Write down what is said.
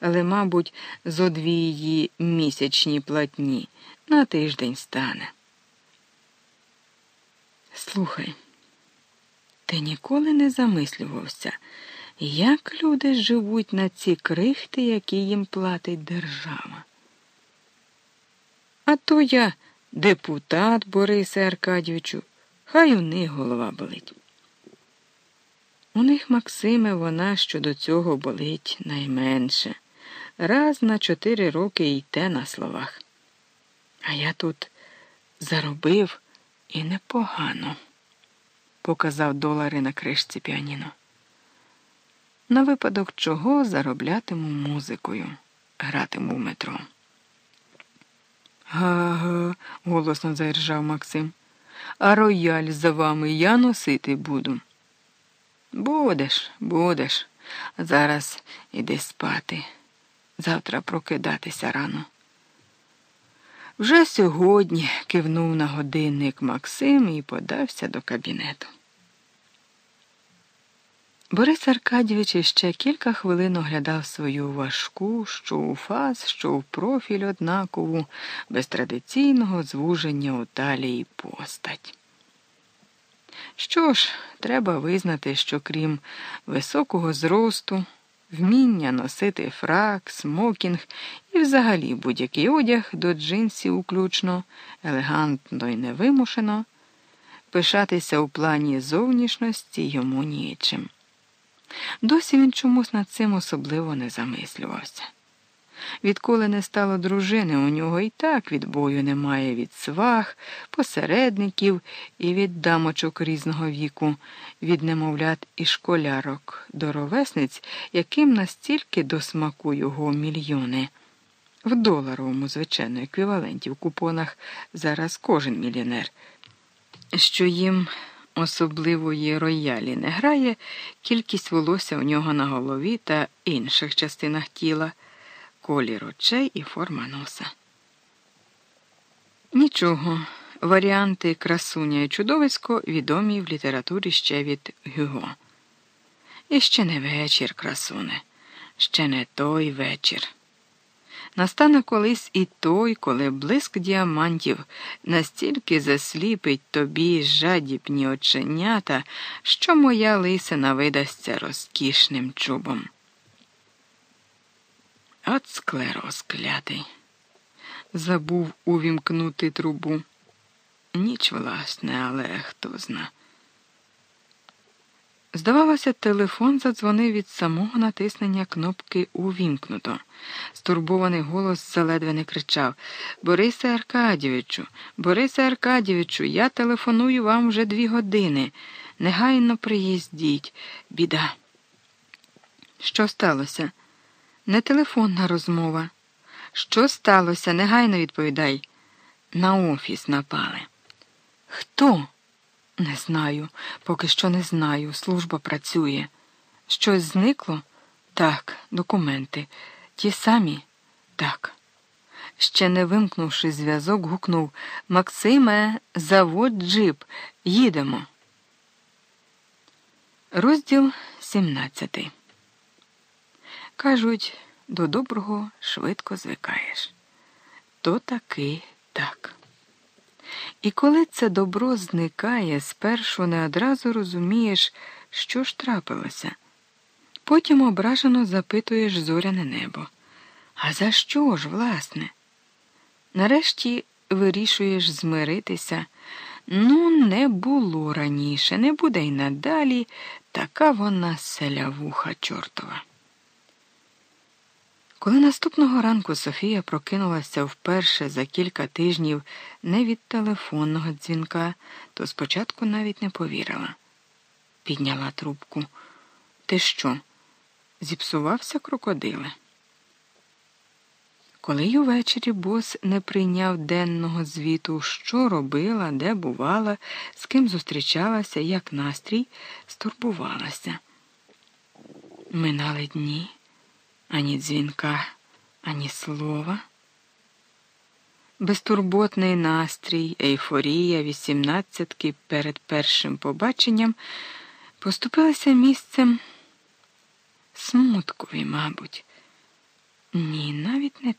але, мабуть, зо дві її місячні платні на тиждень стане. Слухай, ти ніколи не замислювався, як люди живуть на ці крихти, які їм платить держава. А то я депутат Борисе Аркадійовичу, хай у них голова болить. У них, Максиме, вона щодо цього болить найменше. Раз на чотири роки й на словах. А я тут заробив і непогано, показав долари на кришці піаніно. На випадок чого зароблятиму музикою, гратиму в метро. Га-га, голосно заіржав Максим. А рояль за вами я носити буду. Будеш, будеш. Зараз іди спати. Завтра прокидатися рано. Вже сьогодні кивнув на годинник Максим і подався до кабінету. Борис Аркадійович іще кілька хвилин оглядав свою важку, що у фаз, що у профіль однакову, без традиційного звуження у талії постать. Що ж, треба визнати, що крім високого зросту, вміння носити фрак, смокінг і взагалі будь-який одяг до джинсів уключно, елегантно і невимушено, пишатися у плані зовнішності йому нічим. Досі він чомусь над цим особливо не замислювався. Відколи не стало дружини, у нього і так відбою немає від свах, посередників і від дамочок різного віку, від немовлят і школярок до ровесниць, яким настільки до смаку його мільйони. В доларовому, звичайно, еквіваленті в купонах зараз кожен мільйонер, що їм особливої роялі не грає, кількість волосся у нього на голові та інших частинах тіла колір очей і форма носа. Нічого, варіанти красуня і чудовисько відомі в літературі ще від Гюго. І ще не вечір, красуне, ще не той вечір. Настане колись і той, коли блиск діамантів настільки засліпить тобі жадібні оченята, що моя лисина видасться розкішним чубом. От склероз клятий. Забув увімкнути трубу. Ніч, власне, але хто зна. Здавалося, телефон задзвонив від самого натиснення кнопки Увімкнуто. Стурбований голос заледве не кричав Борисе Аркадійовичу, Борисе Аркадійовичу, я телефоную вам вже дві години. Негайно приїздіть, біда. Що сталося? Не телефонна розмова. Що сталося? Негайно відповідай. На офіс напали. Хто? Не знаю, поки що не знаю. Служба працює. Щось зникло? Так, документи. Ті самі? Так. Ще не вимкнувши зв'язок, гукнув Максиме, заводь джип. Їдемо. Розділ 17 Кажуть, до доброго швидко звикаєш. То таки так. І коли це добро зникає, спершу не одразу розумієш, що ж трапилося. Потім ображено запитуєш зоряне небо. А за що ж, власне? Нарешті вирішуєш змиритися. Ну, не було раніше, не буде й надалі, така вона селявуха чортова. Коли наступного ранку Софія прокинулася вперше за кілька тижнів не від телефонного дзвінка, то спочатку навіть не повірила. Підняла трубку. Ти що? Зіпсувався крокодиле? Коли й увечері бос не прийняв денного звіту, що робила, де бувала, з ким зустрічалася, як настрій, стурбувалася. Минали дні ані дзвінка, ані слова. Безтурботний настрій, ейфорія, вісімнадцятки перед першим побаченням поступилися місцем смуткові, мабуть. Ні, навіть не